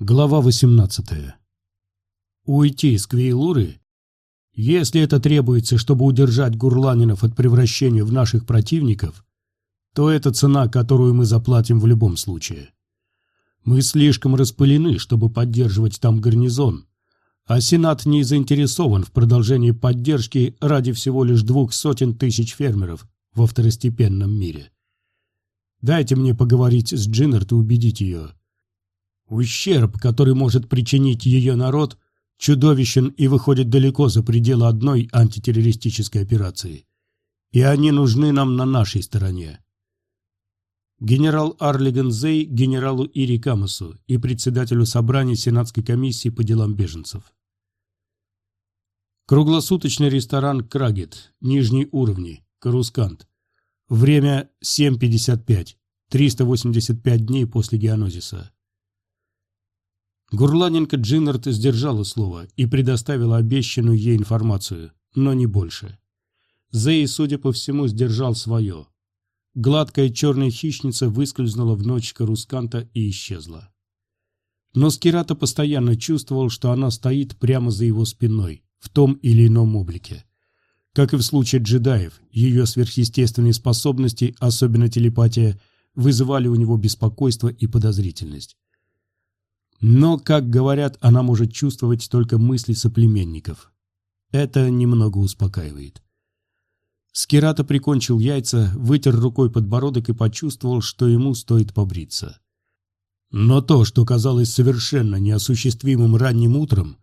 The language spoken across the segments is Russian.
Глава 18. Уйти из Квейлуры? Если это требуется, чтобы удержать гурланинов от превращения в наших противников, то это цена, которую мы заплатим в любом случае. Мы слишком распылены, чтобы поддерживать там гарнизон, а Сенат не заинтересован в продолжении поддержки ради всего лишь двух сотен тысяч фермеров во второстепенном мире. Дайте мне поговорить с Джиннерт и убедить ее – Ущерб, который может причинить ее народ, чудовищен и выходит далеко за пределы одной антитеррористической операции. И они нужны нам на нашей стороне. Генерал Арлиган Зей генералу Ири Камасу и председателю собрания Сенатской комиссии по делам беженцев. Круглосуточный ресторан «Крагет», нижние уровни, Карускант. Время 7.55, 385 дней после геонозиса. Гурланенко Джиннард сдержала слово и предоставила обещанную ей информацию, но не больше. Зей, судя по всему, сдержал свое. Гладкая черная хищница выскользнула в ночь Карусканта и исчезла. Но Скирата постоянно чувствовал, что она стоит прямо за его спиной, в том или ином облике. Как и в случае джедаев, ее сверхъестественные способности, особенно телепатия, вызывали у него беспокойство и подозрительность. Но, как говорят, она может чувствовать только мысли соплеменников. Это немного успокаивает. Скирата прикончил яйца, вытер рукой подбородок и почувствовал, что ему стоит побриться. Но то, что казалось совершенно неосуществимым ранним утром,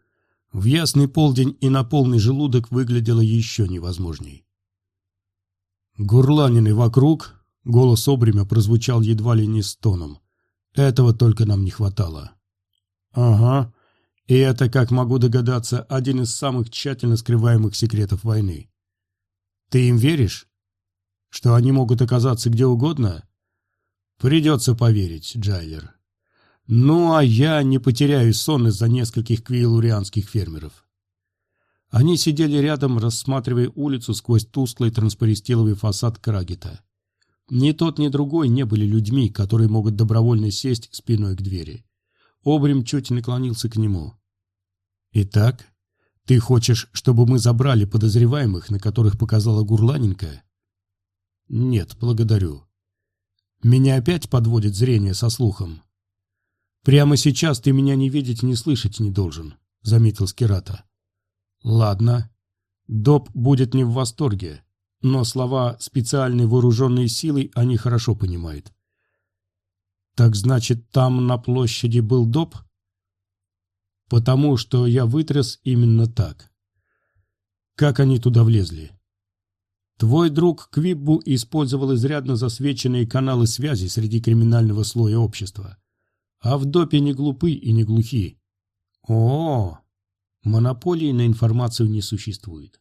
в ясный полдень и на полный желудок выглядело еще невозможней. Гурланины вокруг, голос обремя прозвучал едва ли не стоном. Этого только нам не хватало. Ага. И это, как могу догадаться, один из самых тщательно скрываемых секретов войны. Ты им веришь? Что они могут оказаться где угодно? Придется поверить, Джайлер. Ну, а я не потеряю сон из-за нескольких квейлурианских фермеров. Они сидели рядом, рассматривая улицу сквозь тусклый транспористиловый фасад Крагета. Ни тот, ни другой не были людьми, которые могут добровольно сесть спиной к двери. Обрим чуть наклонился к нему. «Итак, ты хочешь, чтобы мы забрали подозреваемых, на которых показала Гурланенко?» «Нет, благодарю. Меня опять подводит зрение со слухом. Прямо сейчас ты меня не видеть, не слышать не должен», — заметил Скирата. «Ладно. Доб будет не в восторге, но слова «специальные вооруженные силы» они хорошо понимают. Так значит, там на площади был доп? Потому что я вытряс именно так. Как они туда влезли? Твой друг Квиббу использовал изрядно засвеченные каналы связи среди криминального слоя общества. А в допе не глупы и не глухи. О, монополии на информацию не существует.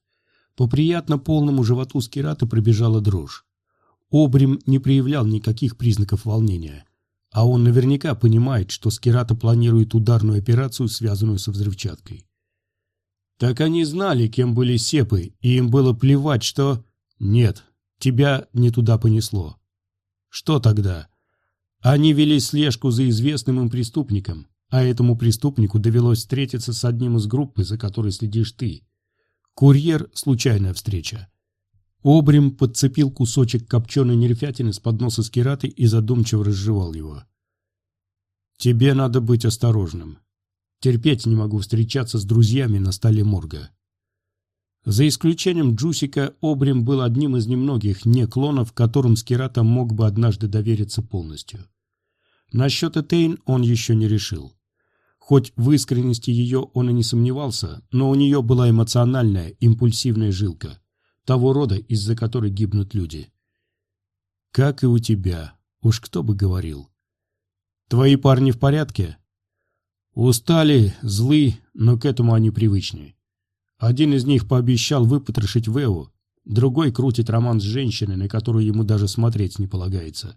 По приятно полному животу Скирата пробежала дрожь. Обрим не проявлял никаких признаков волнения. А он наверняка понимает, что Скирата планирует ударную операцию, связанную со взрывчаткой. Так они знали, кем были сепы, и им было плевать, что... Нет, тебя не туда понесло. Что тогда? Они вели слежку за известным им преступником, а этому преступнику довелось встретиться с одним из группы, за которой следишь ты. Курьер – случайная встреча. Обрим подцепил кусочек копченой нерфятины с подноса с кератой и задумчиво разжевал его. «Тебе надо быть осторожным. Терпеть не могу встречаться с друзьями на столе морга». За исключением Джусика, Обрим был одним из немногих не-клонов, которым Скирата мог бы однажды довериться полностью. Насчет Этейн он еще не решил. Хоть в искренности ее он и не сомневался, но у нее была эмоциональная, импульсивная жилка – того рода, из-за которой гибнут люди. Как и у тебя, уж кто бы говорил. Твои парни в порядке? Устали, злы, но к этому они привычны. Один из них пообещал выпотрошить Вэу, другой крутит роман с женщиной, на которую ему даже смотреть не полагается.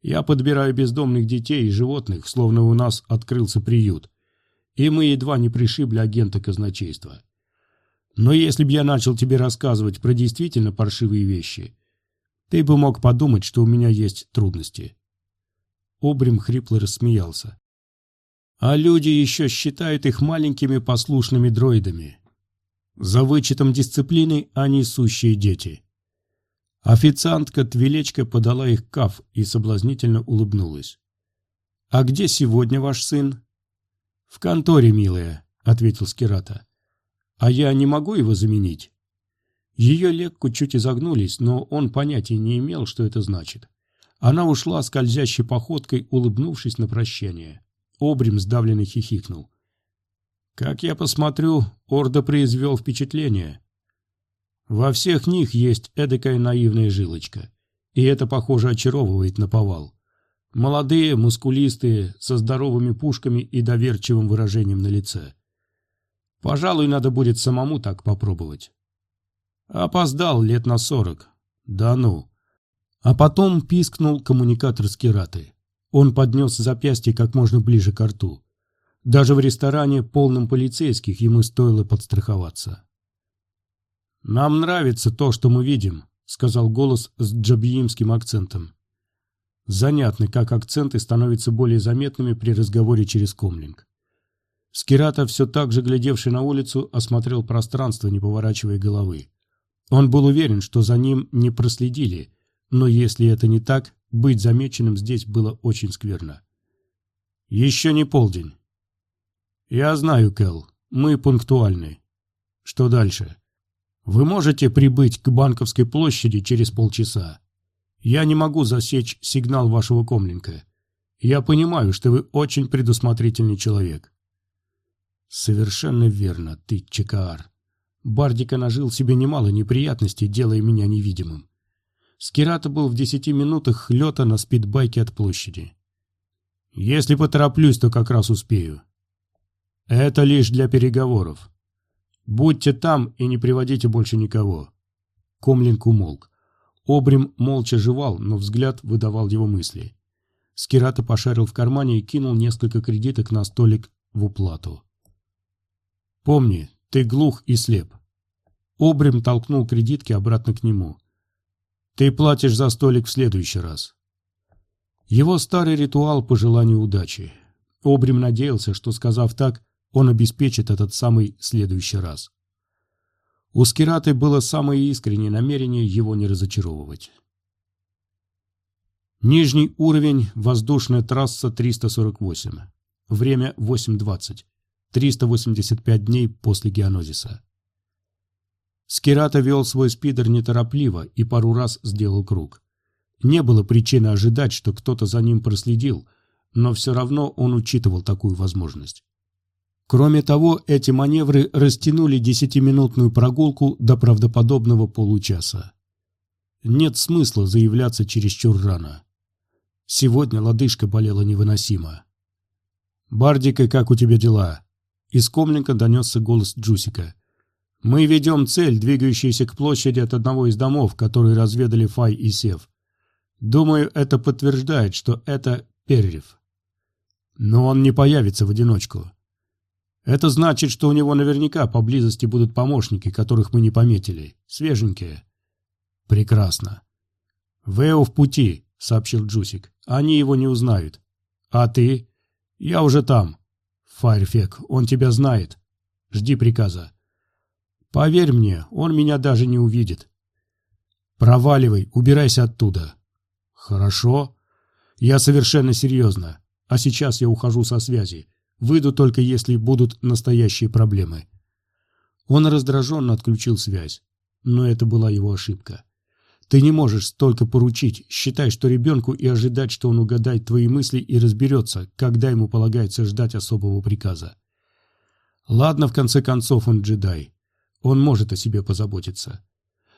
Я подбираю бездомных детей и животных, словно у нас открылся приют. И мы едва не пришибли агента казначейства. Но если бы я начал тебе рассказывать про действительно паршивые вещи, ты бы мог подумать, что у меня есть трудности. Обрим хрипло рассмеялся. А люди еще считают их маленькими послушными дроидами. За вычетом дисциплины они сущие дети. Официантка Твилечка подала их каф и соблазнительно улыбнулась. «А где сегодня ваш сын?» «В конторе, милая», — ответил Скирата. «А я не могу его заменить?» Ее лекку чуть изогнулись, но он понятия не имел, что это значит. Она ушла скользящей походкой, улыбнувшись на прощание. Обрим сдавленно хихикнул. «Как я посмотрю, Орда произвел впечатление. Во всех них есть эдакая наивная жилочка, и это, похоже, очаровывает наповал. Молодые, мускулистые, со здоровыми пушками и доверчивым выражением на лице. Пожалуй, надо будет самому так попробовать. Опоздал лет на сорок. Да ну. А потом пискнул коммуникатор с Кираты. Он поднес запястье как можно ближе к рту. Даже в ресторане, полном полицейских, ему стоило подстраховаться. «Нам нравится то, что мы видим», — сказал голос с джабиимским акцентом. Занятно, как акценты становятся более заметными при разговоре через комлинг. Скирата, все так же глядевший на улицу, осмотрел пространство, не поворачивая головы. Он был уверен, что за ним не проследили, но если это не так, быть замеченным здесь было очень скверно. «Еще не полдень». «Я знаю, Кэл, мы пунктуальны. Что дальше?» «Вы можете прибыть к Банковской площади через полчаса. Я не могу засечь сигнал вашего комлинка. Я понимаю, что вы очень предусмотрительный человек». «Совершенно верно, ты, Чекаар. Бардика нажил себе немало неприятностей, делая меня невидимым. Скирата был в десяти минутах лета на спидбайке от площади. Если потороплюсь, то как раз успею. Это лишь для переговоров. Будьте там и не приводите больше никого. Комлинг умолк. Обрим молча жевал, но взгляд выдавал его мысли. Скирата пошарил в кармане и кинул несколько кредиток на столик в уплату. «Помни, ты глух и слеп. Обрим толкнул кредитки обратно к нему. Ты платишь за столик в следующий раз. Его старый ритуал по желанию удачи. Обрим надеялся, что, сказав так, он обеспечит этот самый следующий раз. У Скираты было самое искреннее намерение его не разочаровывать. Нижний уровень, воздушная трасса 348. Время 8.20. 385 дней после геонозиса. Скирата вел свой спидер неторопливо и пару раз сделал круг. Не было причины ожидать, что кто-то за ним проследил, но все равно он учитывал такую возможность. Кроме того, эти маневры растянули десятиминутную прогулку до правдоподобного получаса. Нет смысла заявляться чересчур рано. Сегодня лодыжка болела невыносимо. «Бардика, как у тебя дела?» Из комника донесся голос Джусика. «Мы ведем цель, двигающуюся к площади от одного из домов, которые разведали Фай и Сев. Думаю, это подтверждает, что это Перрив. Но он не появится в одиночку. Это значит, что у него наверняка поблизости будут помощники, которых мы не пометили. Свеженькие. Прекрасно. Вэо в пути, сообщил Джусик. Они его не узнают. А ты? Я уже там. Файрфек, он тебя знает. Жди приказа. Поверь мне, он меня даже не увидит. Проваливай, убирайся оттуда. Хорошо. Я совершенно серьезно. А сейчас я ухожу со связи. Выйду только если будут настоящие проблемы. Он раздраженно отключил связь. Но это была его ошибка. Ты не можешь столько поручить, считай, что ребенку и ожидать, что он угадает твои мысли и разберется, когда ему полагается ждать особого приказа. Ладно, в конце концов, он джедай. Он может о себе позаботиться.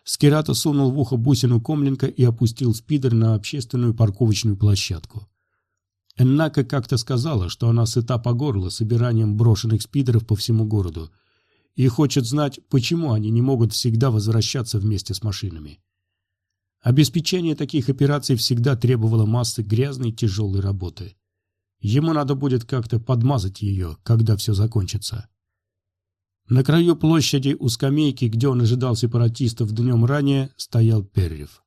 Скирата сунул в ухо бусину комленка и опустил спидер на общественную парковочную площадку. Эннака как-то сказала, что она сыта по горло собиранием брошенных спидеров по всему городу и хочет знать, почему они не могут всегда возвращаться вместе с машинами. Обеспечение таких операций всегда требовало массы грязной тяжелой работы. Ему надо будет как-то подмазать ее, когда все закончится. На краю площади у скамейки, где он ожидал сепаратистов днем ранее, стоял Перрив.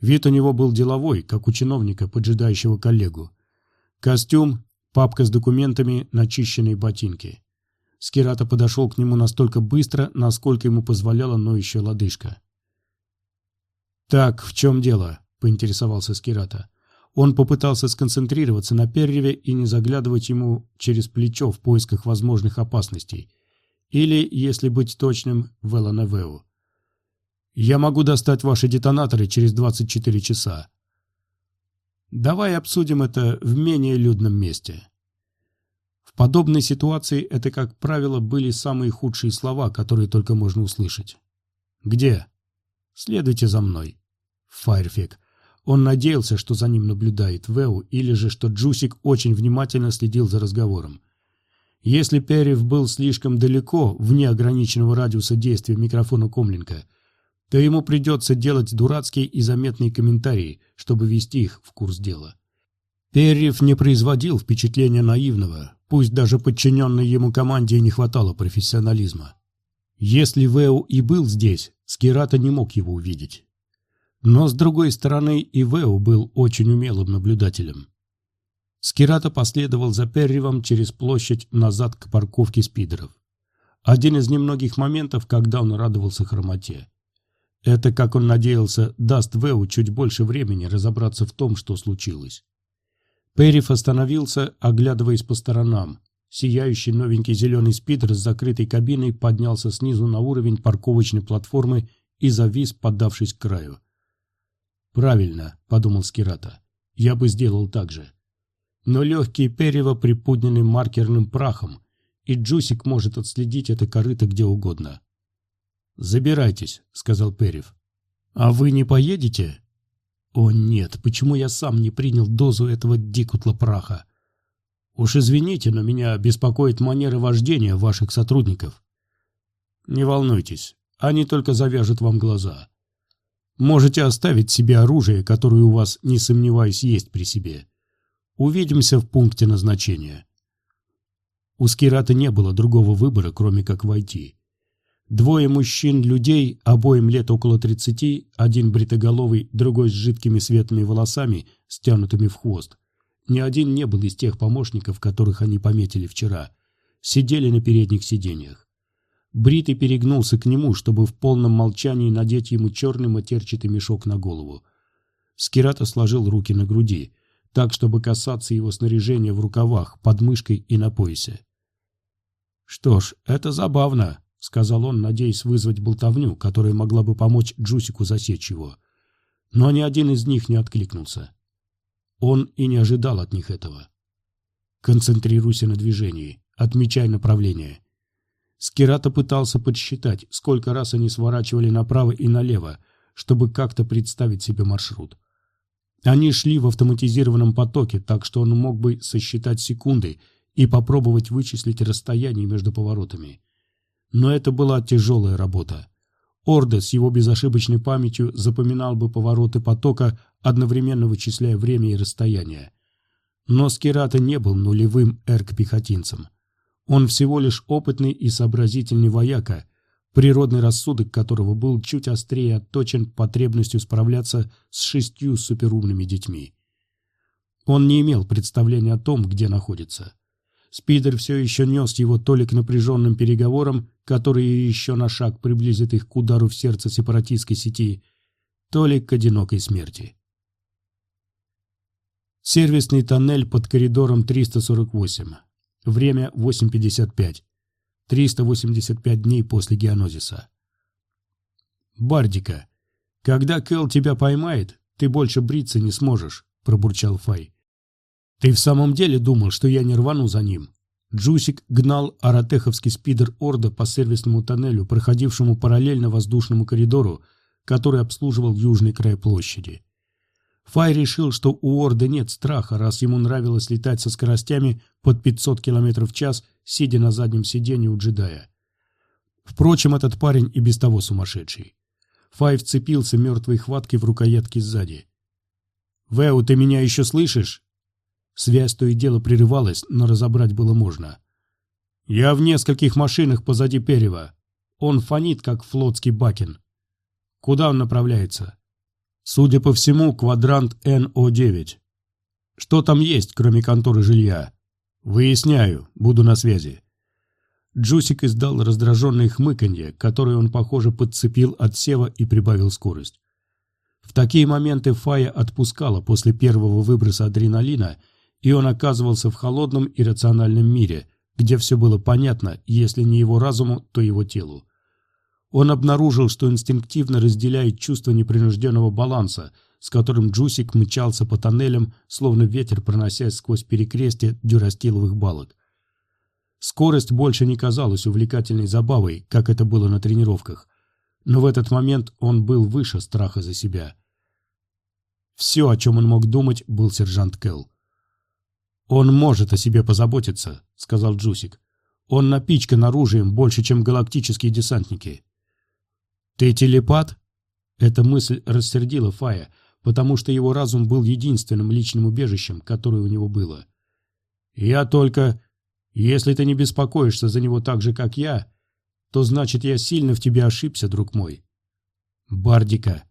Вид у него был деловой, как у чиновника, поджидающего коллегу. Костюм, Папка с документами, начищенные ботинки. Скирата подошел к нему настолько быстро, насколько ему позволяла ноющая лодыжка. «Так, в чем дело?» – поинтересовался Скирата. Он попытался сконцентрироваться на Перреве и не заглядывать ему через плечо в поисках возможных опасностей. Или, если быть точным, в Эланавеу. «Я могу достать ваши детонаторы через 24 часа. Давай обсудим это в менее людном месте». В подобной ситуации это, как правило, были самые худшие слова, которые только можно услышать. «Где?» «Следуйте за мной». Файрфик. Он надеялся, что за ним наблюдает Вэу, или же что Джусик очень внимательно следил за разговором. Если Перев был слишком далеко, вне ограниченного радиуса действия микрофона Комлинка, то ему придется делать дурацкие и заметные комментарии, чтобы ввести их в курс дела. Перев не производил впечатления наивного, пусть даже подчиненной ему команде не хватало профессионализма. Если Вэу и был здесь, Скирата не мог его увидеть. Но, с другой стороны, и Вэу был очень умелым наблюдателем. Скирата последовал за Перривом через площадь назад к парковке спидеров. Один из немногих моментов, когда он радовался хромоте. Это, как он надеялся, даст Вэу чуть больше времени разобраться в том, что случилось. Перриф остановился, оглядываясь по сторонам. Сияющий новенький зеленый спидер с закрытой кабиной поднялся снизу на уровень парковочной платформы и завис, поддавшись к краю. «Правильно», — подумал Скирата. «Я бы сделал так же». Но легкие перьева приподняны маркерным прахом, и Джусик может отследить это корыто где угодно. «Забирайтесь», — сказал Перев. «А вы не поедете?» «О нет, почему я сам не принял дозу этого дикутла праха?» «Уж извините, но меня беспокоит манера вождения ваших сотрудников». «Не волнуйтесь, они только завяжут вам глаза. Можете оставить себе оружие, которое у вас, не сомневаюсь, есть при себе. Увидимся в пункте назначения. У Скирата не было другого выбора, кроме как войти. Двое мужчин-людей, обоим лет около тридцати, один бритоголовый, другой с жидкими светлыми волосами, стянутыми в хвост. Ни один не был из тех помощников, которых они пометили вчера. Сидели на передних сиденьях. Бритый перегнулся к нему, чтобы в полном молчании надеть ему черный матерчатый мешок на голову. Скирата сложил руки на груди, так, чтобы касаться его снаряжения в рукавах, под мышкой и на поясе. «Что ж, это забавно», — сказал он, надеясь вызвать болтовню, которая могла бы помочь Джусику засечь его. Но ни один из них не откликнулся. Он и не ожидал от них этого. «Концентрируйся на движении, отмечай направление. Скирата пытался подсчитать, сколько раз они сворачивали направо и налево, чтобы как-то представить себе маршрут. Они шли в автоматизированном потоке, так что он мог бы сосчитать секунды и попробовать вычислить расстояние между поворотами. Но это была тяжелая работа. Орде с его безошибочной памятью запоминал бы повороты потока, одновременно вычисляя время и расстояние. Но Скирата не был нулевым эрк-пехотинцем. Он всего лишь опытный и сообразительный вояка, природный рассудок которого был чуть острее отточен потребностью справляться с шестью суперумными детьми. Он не имел представления о том, где находится. Спидер все еще нес его то ли к напряженным переговорам, которые еще на шаг приблизят их к удару в сердце сепаратистской сети, то ли к одинокой смерти. Сервисный тоннель под коридором 348. Время 8.55. 385 дней после геонозиса. «Бардика, когда Кэл тебя поймает, ты больше бриться не сможешь», — пробурчал Фай. «Ты в самом деле думал, что я не рвану за ним?» Джусик гнал аратеховский спидер Орда по сервисному тоннелю, проходившему параллельно воздушному коридору, который обслуживал южный край площади. Фай решил, что у Орда нет страха, раз ему нравилось летать со скоростями под 500 км в час, сидя на заднем сиденье у джедая. Впрочем, этот парень и без того сумасшедший. Фай вцепился мертвой хваткой в рукоятки сзади. «Вэу, ты меня еще слышишь?» Связь то и дело прерывалась, но разобрать было можно. «Я в нескольких машинах позади Перева. Он фонит, как флотский бакин. Куда он направляется?» Судя по всему, квадрант НО9. Что там есть, кроме конторы жилья? «Выясняю. Буду на связи». Джусик издал раздраженное хмыканье, которое он, похоже, подцепил от сева и прибавил скорость. В такие моменты Фая отпускала после первого выброса адреналина, и он оказывался в холодном и рациональном мире, где все было понятно, если не его разуму, то его телу. Он обнаружил, что инстинктивно разделяет чувство непринужденного баланса, с которым Джусик мчался по тоннелям, словно ветер проносясь сквозь перекрестие дюрастиловых балок. Скорость больше не казалась увлекательной забавой, как это было на тренировках, но в этот момент он был выше страха за себя. Все, о чем он мог думать, был сержант Келл. «Он может о себе позаботиться», — сказал Джусик. «Он напичкан оружием больше, чем галактические десантники». «Ты телепат?» Эта мысль рассердила Фая, потому что его разум был единственным личным убежищем, которое у него было. «Я только... Если ты не беспокоишься за него так же, как я, то значит, я сильно в тебе ошибся, друг мой». «Бардика».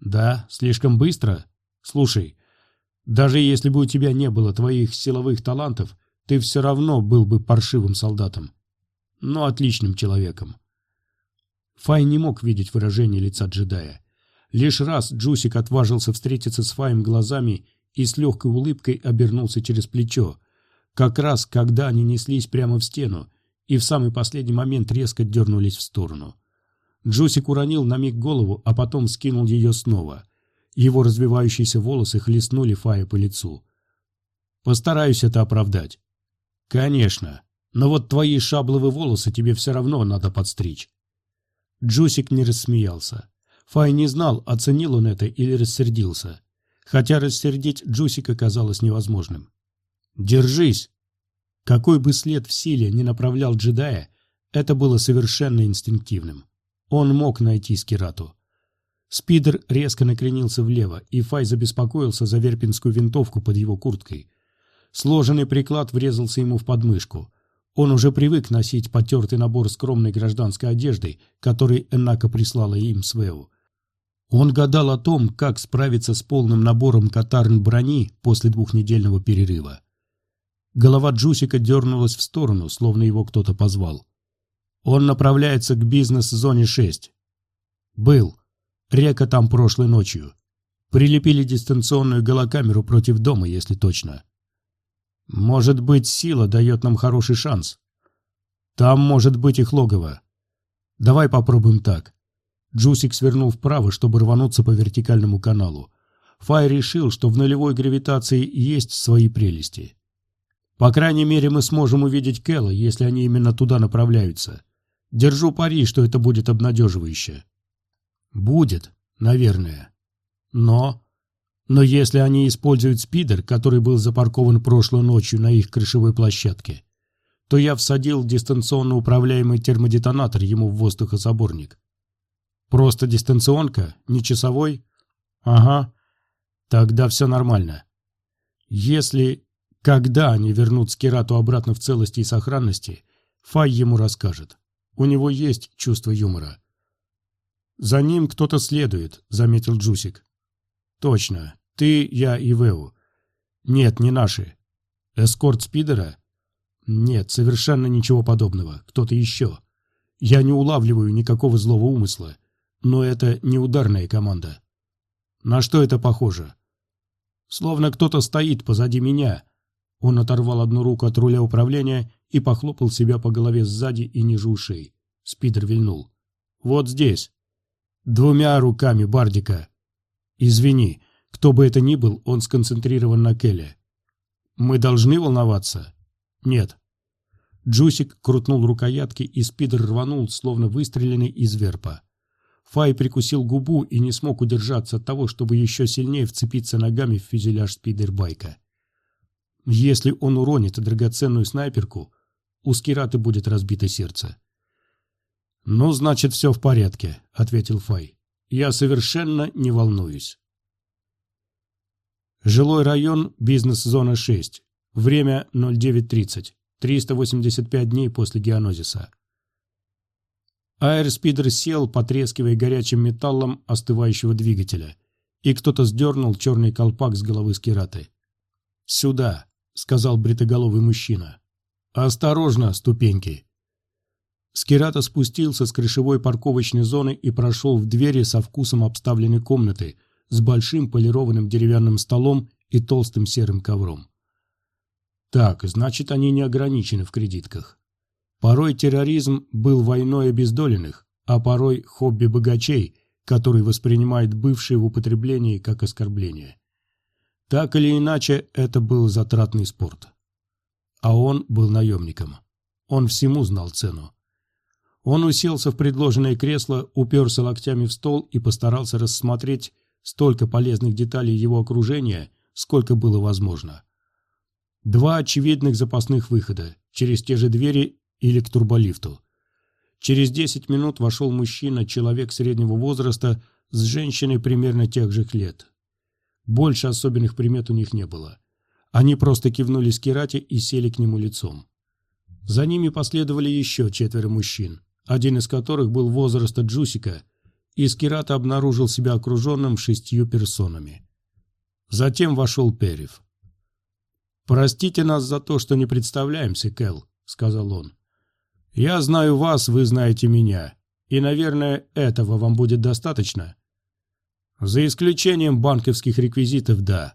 «Да, слишком быстро? Слушай, даже если бы у тебя не было твоих силовых талантов, ты все равно был бы паршивым солдатом, но отличным человеком. Фай не мог видеть выражение лица джедая. Лишь раз Джусик отважился встретиться с Фаем глазами и с легкой улыбкой обернулся через плечо, как раз когда они неслись прямо в стену и в самый последний момент резко дернулись в сторону. Джусик уронил на миг голову, а потом скинул ее снова. Его развивающиеся волосы хлестнули Фая по лицу. «Постараюсь это оправдать». «Конечно. Но вот твои шабловые волосы тебе все равно надо подстричь». Джусик не рассмеялся. Фай не знал, оценил он это или рассердился. Хотя рассердить Джусика казалось невозможным. «Держись!» Какой бы след в силе не направлял джедая, это было совершенно инстинктивным. Он мог найти Скирату. Спидер резко накренился влево, и Фай забеспокоился за верпинскую винтовку под его курткой. Сложенный приклад врезался ему в подмышку. Он уже привык носить потертый набор скромной гражданской одежды, который Энака прислала им с Вэу. Он гадал о том, как справиться с полным набором катарн брони после двухнедельного перерыва. Голова Джусика дернулась в сторону, словно его кто-то позвал. Он направляется к бизнес-зоне 6. Был. Река там прошлой ночью. Прилепили дистанционную голокамеру против дома, если точно. Может быть, сила дает нам хороший шанс. Там может быть их логово. Давай попробуем так. Джусик свернул вправо, чтобы рвануться по вертикальному каналу. Фай решил, что в нулевой гравитации есть свои прелести. По крайней мере, мы сможем увидеть Кэлла, если они именно туда направляются. Держу пари, что это будет обнадеживающе. Будет, наверное. Но... Но если они используют спидер, который был запаркован прошлой ночью на их крышевой площадке, то я всадил дистанционно управляемый термодетонатор ему в воздухозаборник. Просто дистанционка, не часовой? Ага. Тогда все нормально. Если... Когда они вернут Скирату обратно в целости и сохранности, Фай ему расскажет. У него есть чувство юмора. «За ним кто-то следует», — заметил Джусик. Точно. Ты, я и Вэу. Нет, не наши. Эскорт Спидера? Нет, совершенно ничего подобного. Кто-то еще. Я не улавливаю никакого злого умысла. Но это не ударная команда. На что это похоже? Словно кто-то стоит позади меня. Он оторвал одну руку от руля управления и похлопал себя по голове сзади и ниже ушей. Спидер вильнул. Вот здесь. Двумя руками Бардика. Извини, кто бы это ни был, он сконцентрирован на Келле. Мы должны волноваться? Нет. Джусик крутнул рукоятки, и спидер рванул, словно выстреленный из верпа. Фай прикусил губу и не смог удержаться от того, чтобы еще сильнее вцепиться ногами в фюзеляж спидербайка. Если он уронит драгоценную снайперку, у Скираты будет разбито сердце. «Ну, значит, все в порядке», — ответил Фай. Я совершенно не волнуюсь. Жилой район, бизнес-зона 6. Время 09.30. 385 дней после геонозиса. Аэрспидер сел, потрескивая горячим металлом остывающего двигателя, и кто-то сдернул черный колпак с головы скираты. «Сюда!» сказал бритоголовый мужчина. «Осторожно, ступеньки!» Скирата спустился с крышевой парковочной зоны и прошел в двери со вкусом обставленной комнаты с большим полированным деревянным столом и толстым серым ковром. Так, значит, они не ограничены в кредитках. Порой терроризм был войной обездоленных, а порой хобби богачей, который воспринимает бывшие в употреблении как оскорбление. Так или иначе, это был затратный спорт. А он был наемником. Он всему знал цену. Он уселся в предложенное кресло, уперся локтями в стол и постарался рассмотреть столько полезных деталей его окружения, сколько было возможно. Два очевидных запасных выхода – через те же двери или к турболифту. Через 10 минут вошел мужчина, человек среднего возраста, с женщиной примерно тех же лет. Больше особенных примет у них не было. Они просто кивнули Скирате и сели к нему лицом. За ними последовали еще четверо мужчин, один из которых был возраста Джусика, и Скирата обнаружил себя окруженным шестью персонами. Затем вошел Перев. «Простите нас за то, что не представляемся, Кэл», — сказал он. «Я знаю вас, вы знаете меня, и, наверное, этого вам будет достаточно». За исключением банковских реквизитов, да.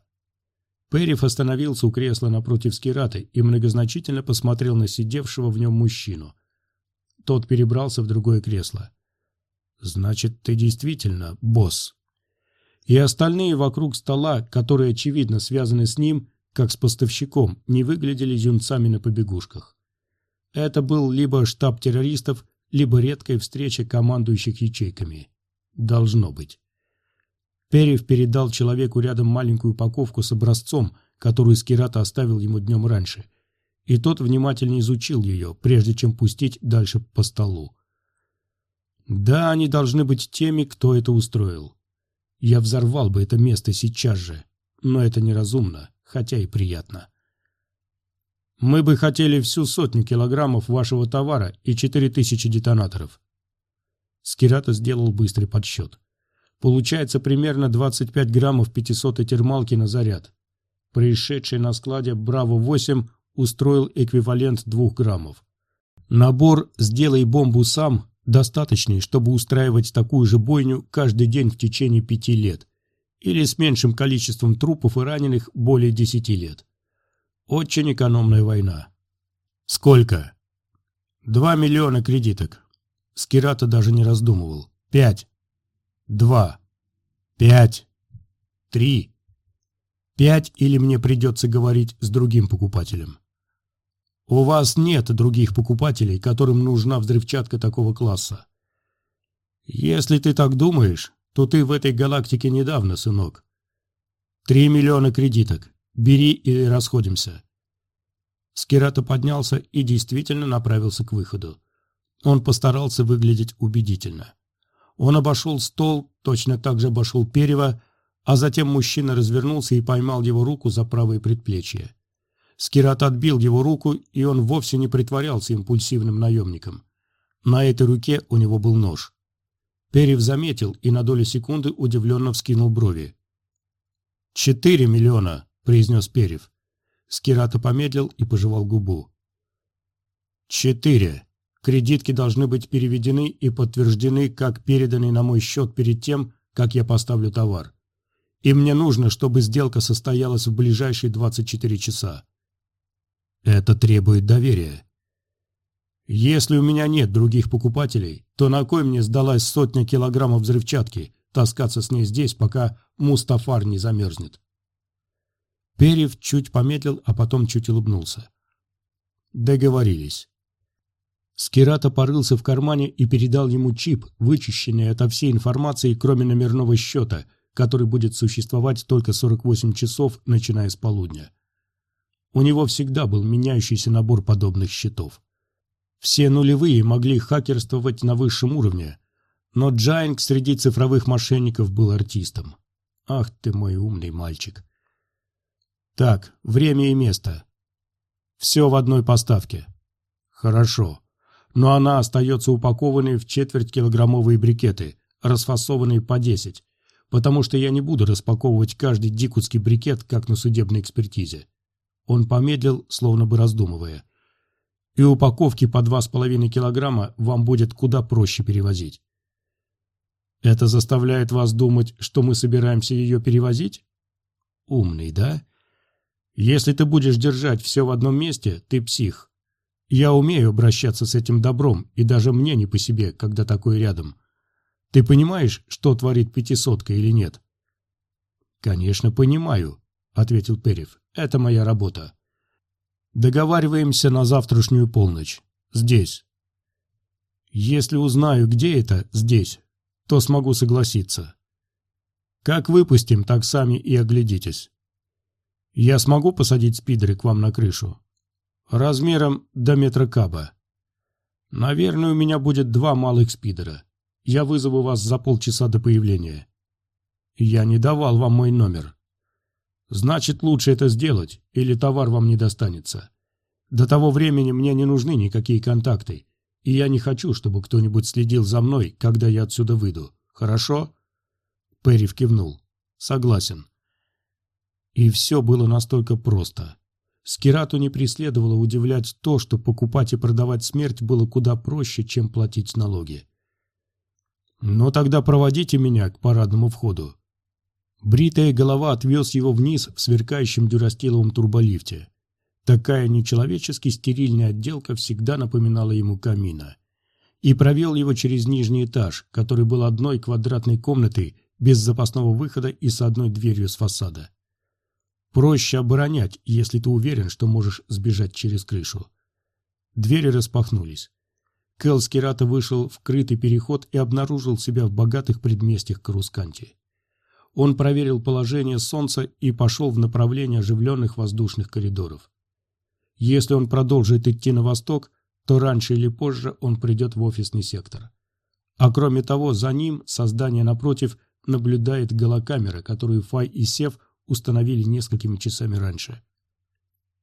Перев остановился у кресла напротив Скираты и многозначительно посмотрел на сидевшего в нем мужчину. Тот перебрался в другое кресло. «Значит, ты действительно босс». И остальные вокруг стола, которые, очевидно, связаны с ним, как с поставщиком, не выглядели юнцами на побегушках. Это был либо штаб террористов, либо редкая встреча командующих ячейками. Должно быть. Перев передал человеку рядом маленькую упаковку с образцом, которую Скирата оставил ему днем раньше, и тот внимательно изучил ее, прежде чем пустить дальше по столу. Да, они должны быть теми, кто это устроил. Я взорвал бы это место сейчас же, но это неразумно, хотя и приятно. Мы бы хотели всю сотню килограммов вашего товара и четыре тысячи детонаторов. Скирата сделал быстрый подсчет. Получается примерно 25 граммов 500 термалки на заряд. Пришедший на складе «Браво-8» устроил эквивалент 2 граммов. Набор «Сделай бомбу сам» достаточный, чтобы устраивать такую же бойню каждый день в течение пяти лет, или с меньшим количеством трупов и раненых более десяти лет. Очень экономная война. Сколько? Два миллиона кредиток. Скирата даже не раздумывал. Пять два, пять, три. Пять или мне придется говорить с другим покупателем. У вас нет других покупателей, которым нужна взрывчатка такого класса. Если ты так думаешь, то ты в этой галактике недавно, сынок. Три миллиона кредиток. Бери или расходимся. Скирата поднялся и действительно направился к выходу. Он постарался выглядеть убедительно. Он обошел стол, точно так же обошел Перева, а затем мужчина развернулся и поймал его руку за правое предплечье. Скират отбил его руку, и он вовсе не притворялся импульсивным наемником. На этой руке у него был нож. Перев заметил и на долю секунды удивленно вскинул брови. «Четыре миллиона», — произнес Перев. Скирата помедлил и пожевал губу. «Четыре», Кредитки должны быть переведены и подтверждены, как переданы на мой счет перед тем, как я поставлю товар. И мне нужно, чтобы сделка состоялась в ближайшие 24 часа. Это требует доверия. Если у меня нет других покупателей, то на кой мне сдалась сотня килограммов взрывчатки, таскаться с ней здесь, пока Мустафар не замерзнет? Перев чуть помедлил, а потом чуть улыбнулся. Договорились. Скирата порылся в кармане и передал ему чип, вычищенный ото всей информации, кроме номерного счета, который будет существовать только 48 часов, начиная с полудня. У него всегда был меняющийся набор подобных счетов. Все нулевые могли хакерствовать на высшем уровне, но Джайнг среди цифровых мошенников был артистом. Ах ты мой умный мальчик. Так, время и место. Все в одной поставке. Хорошо но она остается упакованной в четверть-килограммовые брикеты, расфасованные по 10, потому что я не буду распаковывать каждый дикутский брикет, как на судебной экспертизе. Он помедлил, словно бы раздумывая. «И упаковки по два с половиной килограмма вам будет куда проще перевозить». «Это заставляет вас думать, что мы собираемся ее перевозить?» «Умный, да?» «Если ты будешь держать все в одном месте, ты псих. Я умею обращаться с этим добром, и даже мне не по себе, когда такое рядом. Ты понимаешь, что творит пятисотка или нет?» «Конечно, понимаю», — ответил Перев. «Это моя работа. Договариваемся на завтрашнюю полночь. Здесь. Если узнаю, где это, здесь, то смогу согласиться. Как выпустим, так сами и оглядитесь. Я смогу посадить спидеры к вам на крышу? Размером до метра каба. Наверное, у меня будет два малых спидера. Я вызову вас за полчаса до появления. Я не давал вам мой номер. Значит, лучше это сделать, или товар вам не достанется. До того времени мне не нужны никакие контакты, и я не хочу, чтобы кто-нибудь следил за мной, когда я отсюда выйду. Хорошо?» Перри кивнул. «Согласен». И все было настолько просто. Скирату не преследовало удивлять то, что покупать и продавать смерть было куда проще, чем платить налоги. «Но тогда проводите меня к парадному входу». Бритая голова отвез его вниз в сверкающем дюрастиловом турболифте. Такая нечеловечески стерильная отделка всегда напоминала ему камина. И провел его через нижний этаж, который был одной квадратной комнатой без запасного выхода и с одной дверью с фасада. Проще оборонять, если ты уверен, что можешь сбежать через крышу. Двери распахнулись. Кэл Скирата вышел в крытый переход и обнаружил себя в богатых предместьях Карусканти. Он проверил положение солнца и пошел в направлении оживленных воздушных коридоров. Если он продолжит идти на восток, то раньше или позже он придет в офисный сектор. А кроме того, за ним, со здания напротив, наблюдает голокамера, которую Фай и Сев установили несколькими часами раньше.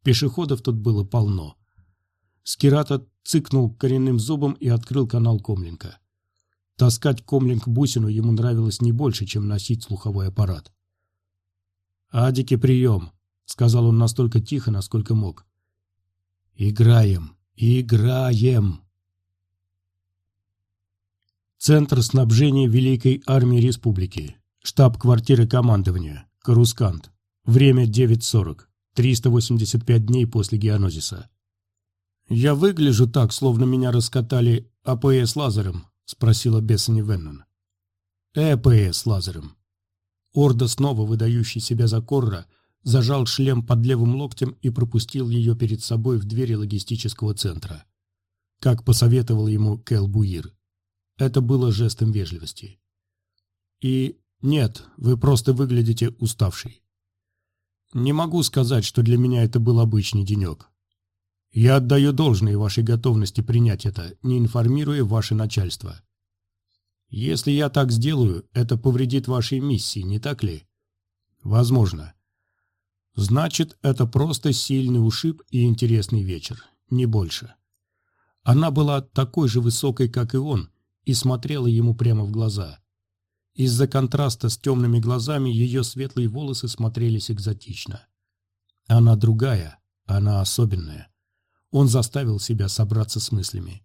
Пешеходов тут было полно. Скирата цыкнул коренным зубом и открыл канал Комлинка. Таскать Комлинг бусину ему нравилось не больше, чем носить слуховой аппарат. «Адики, прием!» — сказал он настолько тихо, насколько мог. Играем, играем. Центр снабжения Великой Армии Республики. Штаб-квартиры командования. Карускант. Время 9.40. 385 дней после геонозиса. «Я выгляжу так, словно меня раскатали АПС лазером?» – спросила Бессани Веннон. «ЭПС лазером». Орда, снова выдающий себя за Корра, зажал шлем под левым локтем и пропустил ее перед собой в двери логистического центра. Как посоветовал ему Кэл Буир. Это было жестом вежливости. И нет, вы просто выглядите уставший. Не могу сказать, что для меня это был обычный денек. Я отдаю должное вашей готовности принять это, не информируя ваше начальство. Если я так сделаю, это повредит вашей миссии, не так ли? Возможно. Значит, это просто сильный ушиб и интересный вечер, не больше. Она была такой же высокой, как и он, и смотрела ему прямо в глаза. Из-за контраста с темными глазами ее светлые волосы смотрелись экзотично. Она другая, она особенная. Он заставил себя собраться с мыслями.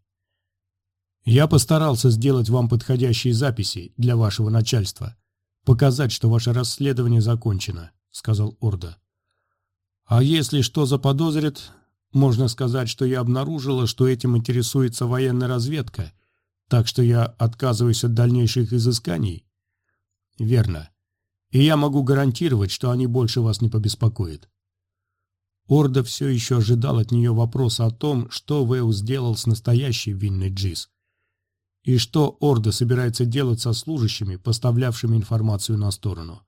«Я постарался сделать вам подходящие записи для вашего начальства, показать, что ваше расследование закончено», — сказал Орда. А если что заподозрит, можно сказать, что я обнаружила, что этим интересуется военная разведка, так что я отказываюсь от дальнейших изысканий? Верно. И я могу гарантировать, что они больше вас не побеспокоят. Орда все еще ожидал от нее вопроса о том, что Вэу сделал с настоящей винной Джиз. И что Орда собирается делать со служащими, поставлявшими информацию на сторону.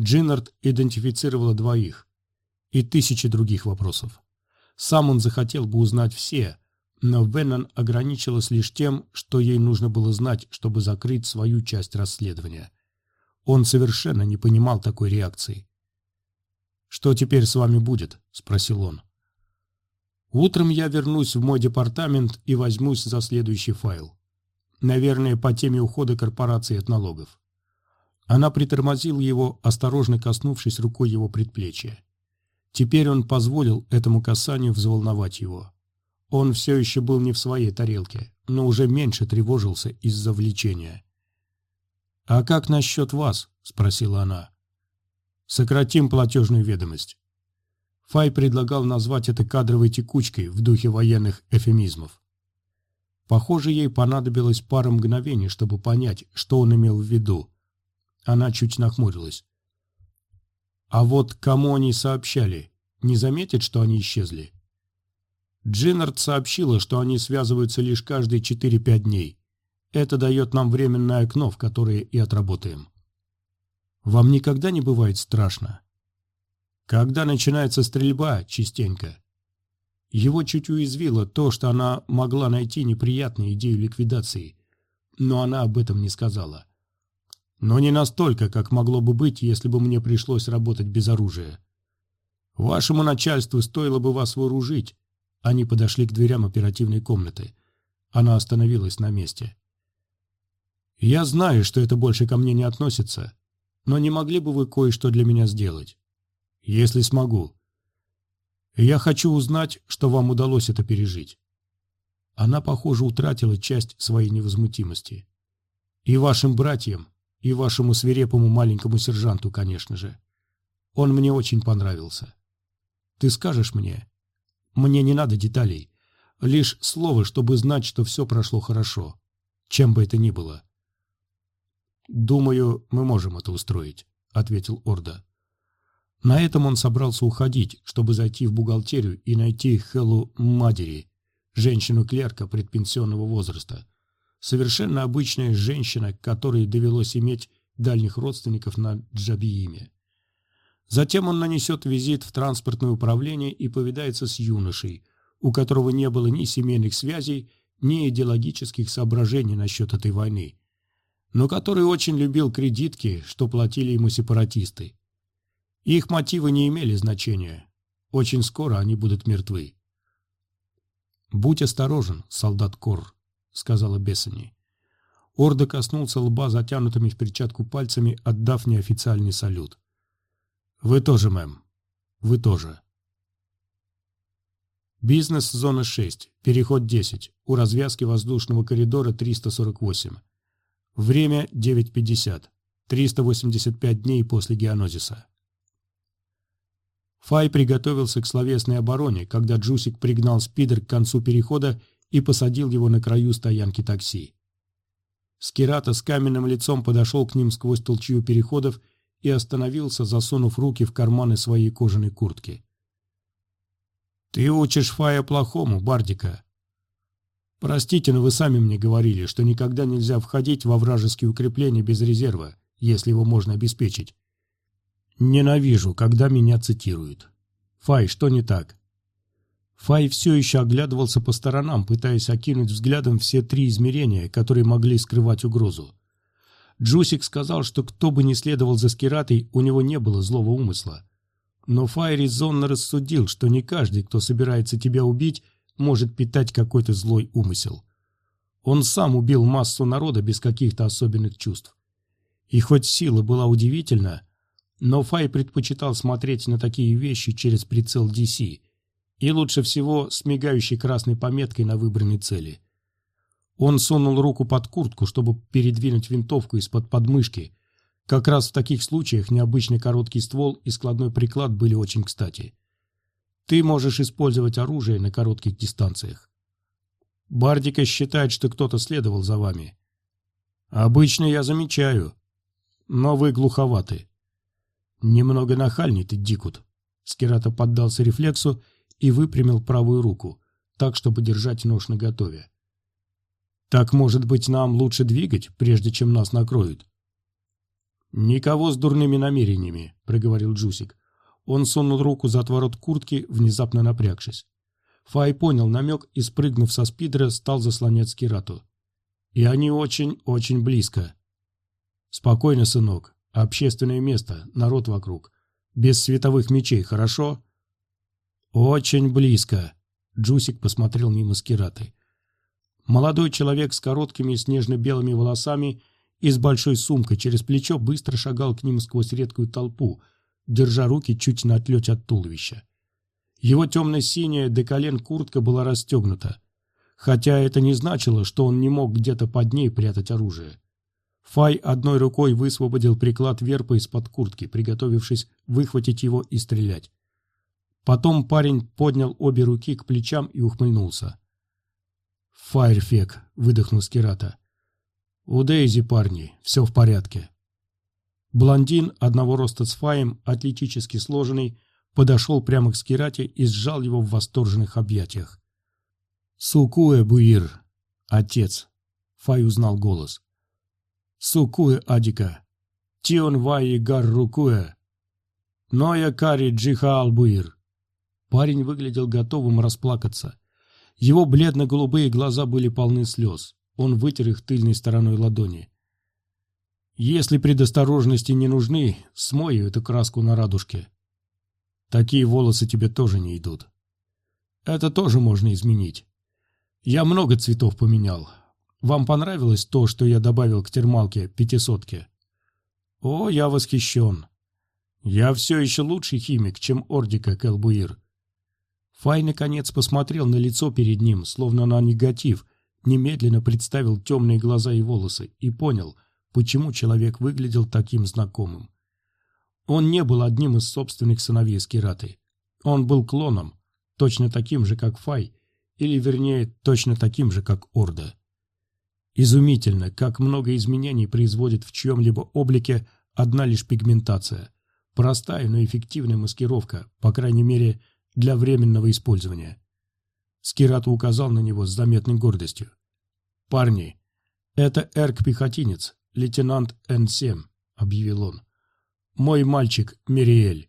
Джиннард идентифицировала двоих и тысячи других вопросов. Сам он захотел бы узнать все, но Веннон ограничилась лишь тем, что ей нужно было знать, чтобы закрыть свою часть расследования. Он совершенно не понимал такой реакции. «Что теперь с вами будет?» – спросил он. «Утром я вернусь в мой департамент и возьмусь за следующий файл. Наверное, по теме ухода корпорации от налогов». Она притормозила его, осторожно коснувшись рукой его предплечья. Теперь он позволил этому касанию взволновать его. Он все еще был не в своей тарелке, но уже меньше тревожился из-за влечения. «А как насчет вас?» – спросила она. «Сократим платежную ведомость». Фай предлагал назвать это кадровой текучкой в духе военных эфемизмов. Похоже, ей понадобилось пара мгновений, чтобы понять, что он имел в виду. Она чуть нахмурилась. А вот кому они сообщали? Не заметят, что они исчезли? Джиннард сообщила, что они связываются лишь каждые 4-5 дней. Это дает нам временное окно, в которое и отработаем. Вам никогда не бывает страшно? Когда начинается стрельба, частенько. Его чуть уязвило то, что она могла найти неприятную идею ликвидации, но она об этом не сказала. Но не настолько, как могло бы быть, если бы мне пришлось работать без оружия. Вашему начальству стоило бы вас вооружить. Они подошли к дверям оперативной комнаты. Она остановилась на месте. Я знаю, что это больше ко мне не относится, но не могли бы вы кое-что для меня сделать? Если смогу. Я хочу узнать, что вам удалось это пережить. Она, похоже, утратила часть своей невозмутимости. И вашим братьям, и вашему свирепому маленькому сержанту, конечно же. Он мне очень понравился. Ты скажешь мне? Мне не надо деталей. Лишь слово, чтобы знать, что все прошло хорошо. Чем бы это ни было. «Думаю, мы можем это устроить», — ответил Орда. На этом он собрался уходить, чтобы зайти в бухгалтерию и найти Хеллу Мадери, женщину-клерка предпенсионного возраста. Совершенно обычная женщина, которой довелось иметь дальних родственников на Джабииме. Затем он нанесет визит в транспортное управление и повидается с юношей, у которого не было ни семейных связей, ни идеологических соображений насчет этой войны, но который очень любил кредитки, что платили ему сепаратисты. Их мотивы не имели значения. Очень скоро они будут мертвы. «Будь осторожен, солдат Кор», — сказала Бессани. Орда коснулся лба затянутыми в перчатку пальцами, отдав неофициальный салют. «Вы тоже, мэм. Вы тоже». Бизнес зона 6, переход 10, у развязки воздушного коридора 348. Время 9.50, 385 дней после геонозиса. Фай приготовился к словесной обороне, когда Джусик пригнал спидер к концу перехода и посадил его на краю стоянки такси. Скирата с каменным лицом подошел к ним сквозь толчью переходов и остановился, засунув руки в карманы своей кожаной куртки. «Ты учишь Фая плохому, Бардика». «Простите, но вы сами мне говорили, что никогда нельзя входить во вражеские укрепления без резерва, если его можно обеспечить. Ненавижу, когда меня цитируют. Фай, что не так? Фай все еще оглядывался по сторонам, пытаясь окинуть взглядом все три измерения, которые могли скрывать угрозу. Джусик сказал, что кто бы ни следовал за Скиратой, у него не было злого умысла. Но Фай резонно рассудил, что не каждый, кто собирается тебя убить, может питать какой-то злой умысел. Он сам убил массу народа без каких-то особенных чувств. И хоть сила была удивительна, но Фай предпочитал смотреть на такие вещи через прицел DC, и лучше всего с мигающей красной пометкой на выбранной цели. Он сунул руку под куртку, чтобы передвинуть винтовку из-под подмышки. Как раз в таких случаях необычный короткий ствол и складной приклад были очень кстати. Ты можешь использовать оружие на коротких дистанциях. Бардика считает, что кто-то следовал за вами. Обычно я замечаю. Но вы глуховаты. «Немного нахальный ты, Дикут». Скирата поддался рефлексу и выпрямил правую руку, так, чтобы держать нож наготове. «Так, может быть, нам лучше двигать, прежде чем нас накроют?» «Никого с дурными намерениями», — проговорил Джусик. Он сунул руку за отворот куртки, внезапно напрягшись. Фай понял намек и, спрыгнув со спидера, стал заслонять Скирату. «И они очень-очень близко». «Спокойно, сынок. Общественное место, народ вокруг. Без световых мечей, хорошо? Очень близко. Джусик посмотрел мимо скираты. Молодой человек с короткими снежно-белыми волосами и с большой сумкой через плечо быстро шагал к ним сквозь редкую толпу, держа руки чуть на отлете от туловища. Его темно-синяя до колен куртка была расстегнута, хотя это не значило, что он не мог где-то под ней прятать оружие. Фай одной рукой высвободил приклад верпа из-под куртки, приготовившись выхватить его и стрелять. Потом парень поднял обе руки к плечам и ухмыльнулся. «Файрфек», — выдохнул Скирата. «У Дейзи, парни, все в порядке». Блондин, одного роста с Фаем, атлетически сложенный, подошел прямо к Скирате и сжал его в восторженных объятиях. «Сукуэ, Буир!» «Отец!» Фай узнал голос. «Сукуэ, Адика!» «Тион Ваи Гаррукуэ!» «Ноя Кари Джихаал Буир!» Парень выглядел готовым расплакаться. Его бледно-голубые глаза были полны слез. Он вытер их тыльной стороной ладони. «Если предосторожности не нужны, смой эту краску на радужке. Такие волосы тебе тоже не идут. Это тоже можно изменить. Я много цветов поменял. Вам понравилось то, что я добавил к термалке пятисотке? О, я восхищен. Я все еще лучший химик, чем Ордика Келбуир. Фай наконец посмотрел на лицо перед ним, словно на негатив, немедленно представил темные глаза и волосы и понял, почему человек выглядел таким знакомым. Он не был одним из собственных сыновей Скираты. Он был клоном, точно таким же, как Фай, или, вернее, точно таким же, как Орда. Изумительно, как много изменений производит в чьем-либо облике одна лишь пигментация. Простая, но эффективная маскировка, по крайней мере, для временного использования. Скират указал на него с заметной гордостью. «Парни, это Эрк-пехотинец, лейтенант Н-7», — объявил он. «Мой мальчик Мириэль».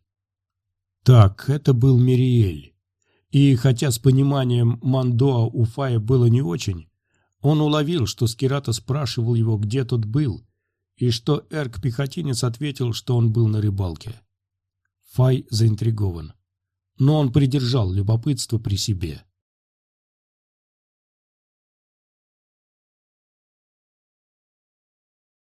Так, это был Мириэль. И хотя с пониманием Мандоа у Фая было не очень, он уловил, что Скирата спрашивал его, где тот был, и что Эрк-пехотинец ответил, что он был на рыбалке. Фай заинтригован но он придержал любопытство при себе.